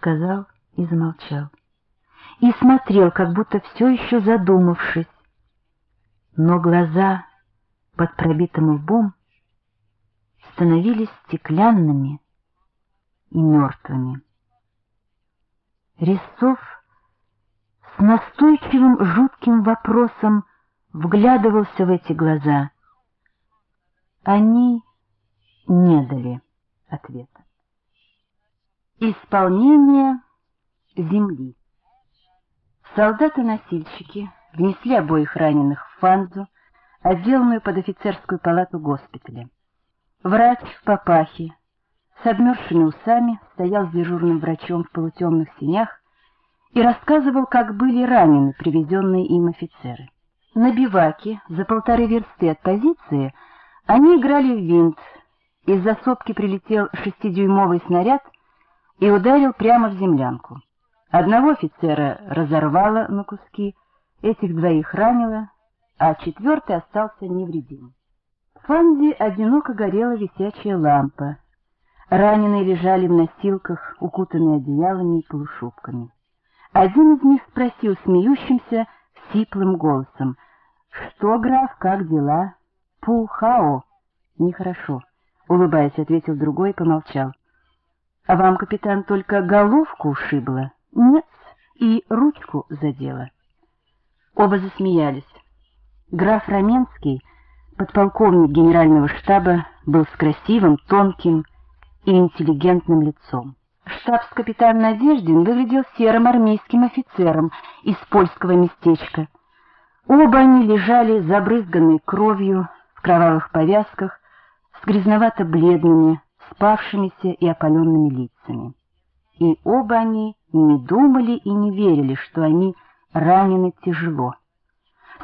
сказал и замолчал. И смотрел, как будто все еще задумавшись. Но глаза под пробитым лбом становились стеклянными и мертвыми. Резцов с настойчивым жутким вопросом вглядывался в эти глаза. Они не дали ответа. Исполнение земли. Солдаты-носильщики внесли обоих раненых в фанзу, отделанную под офицерскую палату госпиталя. Врач в папахе, с обмерзшими усами, стоял с дежурным врачом в полутемных синях и рассказывал, как были ранены привезенные им офицеры. На биваке, за полторы версты от позиции, они играли в винт. Из за сопки прилетел шестидюймовый снаряд и ударил прямо в землянку. Одного офицера разорвало на куски, этих двоих ранило, а четвертый остался невредим. В фанзе одиноко горела висячая лампа. Раненые лежали в носилках, укутанные одеялами и полушубками. Один из них спросил смеющимся, сиплым голосом, «Что, граф, как дела?» «Пу-хао!» «Нехорошо», — улыбаясь, ответил другой и помолчал. «А вам, капитан, только головку ушибло?» «Нет, и ручку задела». Оба засмеялись. Граф Раменский, подполковник генерального штаба, был с красивым, тонким и интеллигентным лицом. Штабс-капитан Надеждин выглядел серым армейским офицером из польского местечка. Оба они лежали забрызганной кровью, в кровавых повязках, с грязновато-бледными, спавшимися и опаленными лицами. И оба они не думали и не верили, что они ранены тяжело.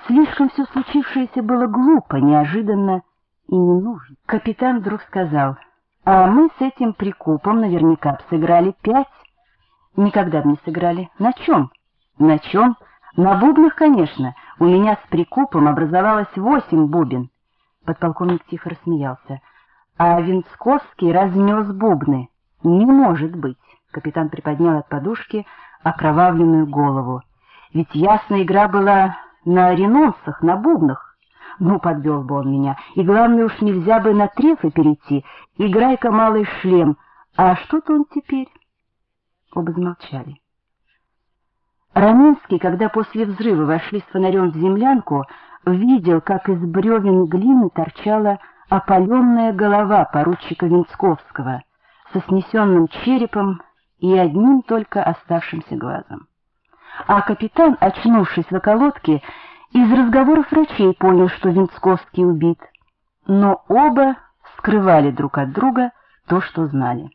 Слишком все случившееся было глупо, неожиданно и не нужно. Капитан вдруг сказал, а мы с этим прикупом наверняка сыграли пять. Никогда бы не сыграли. На чем? На чем? На бубнах, конечно. У меня с прикупом образовалось восемь бубен. Подполковник тихо рассмеялся. А Винсковский разнес бубны. Не может быть. Капитан приподнял от подушки окровавленную голову. Ведь ясная игра была на ренонсах, на бубнах. Ну, подвел бы он меня. И главное уж нельзя бы на трефы перейти. Играй-ка малый шлем. А что-то он теперь... Оба замолчали. Раменский, когда после взрыва вошли с фонарем в землянку, видел, как из бревен глины торчала опаленная голова поручика Винсковского со снесенным черепом и одним только оставшимся глазом. А капитан, очнувшись в околотке, из разговоров врачей понял, что Винсковский убит, но оба скрывали друг от друга то, что знали.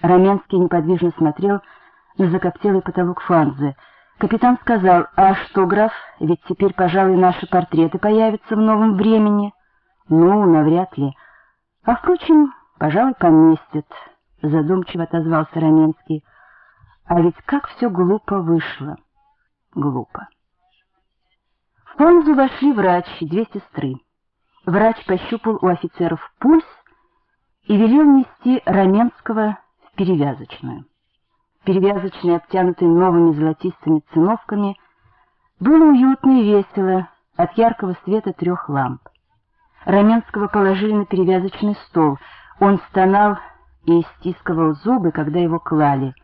Раменский неподвижно смотрел на закоптелый потолок фанзы. Капитан сказал, «А что, граф, ведь теперь, пожалуй, наши портреты появятся в новом времени». «Ну, навряд ли. А, впрочем, пожалуй, поместят», — задумчиво отозвался Раменский. «А ведь как все глупо вышло. Глупо». В Фонзу вошли врач и две сестры. Врач пощупал у офицеров пульс и велел нести Раменского в перевязочную. Перевязочный, обтянутый новыми золотистыми циновками, было уютно и весело от яркого света трех ламп. Раменского положили на перевязочный стол. Он стонал и стискивал зубы, когда его клали.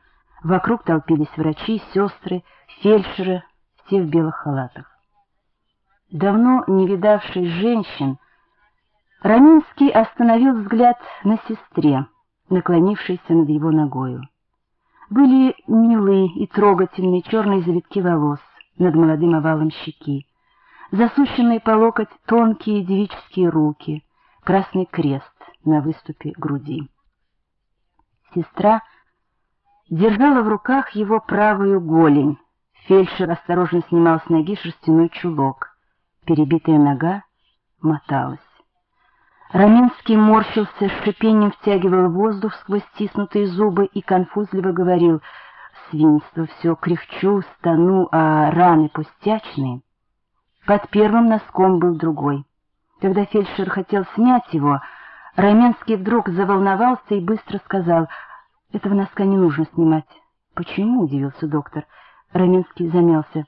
Вокруг толпились врачи, сестры, фельдшеры, все в белых халатах. Давно не видавший женщин, Раменский остановил взгляд на сестре, наклонившейся над его ногою. Были милые и трогательные черные завитки волос над молодым овалом щеки засущенные по локоть тонкие девические руки, красный крест на выступе груди. Сестра держала в руках его правую голень. Фельдшер осторожно снимал с ноги шерстяной чулок. Перебитая нога моталась. Раменский морщился, с шипением втягивал воздух сквозь стиснутые зубы и конфузливо говорил «Свинство, все кряхчу, стану, а раны пустячные». Под первым носком был другой. Когда фельдшер хотел снять его, Раменский вдруг заволновался и быстро сказал, Этого носка не нужно снимать. Почему? Удивился доктор. Раменский замялся.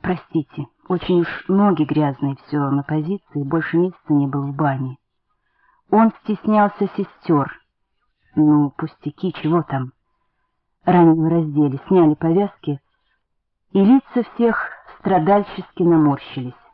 Простите, очень уж ноги грязные, все на позиции, больше месяца не был в бане. Он стеснялся сестер. Ну, пустяки, чего там? Раненого раздели, сняли повязки, и лица всех страдальчески наморщились.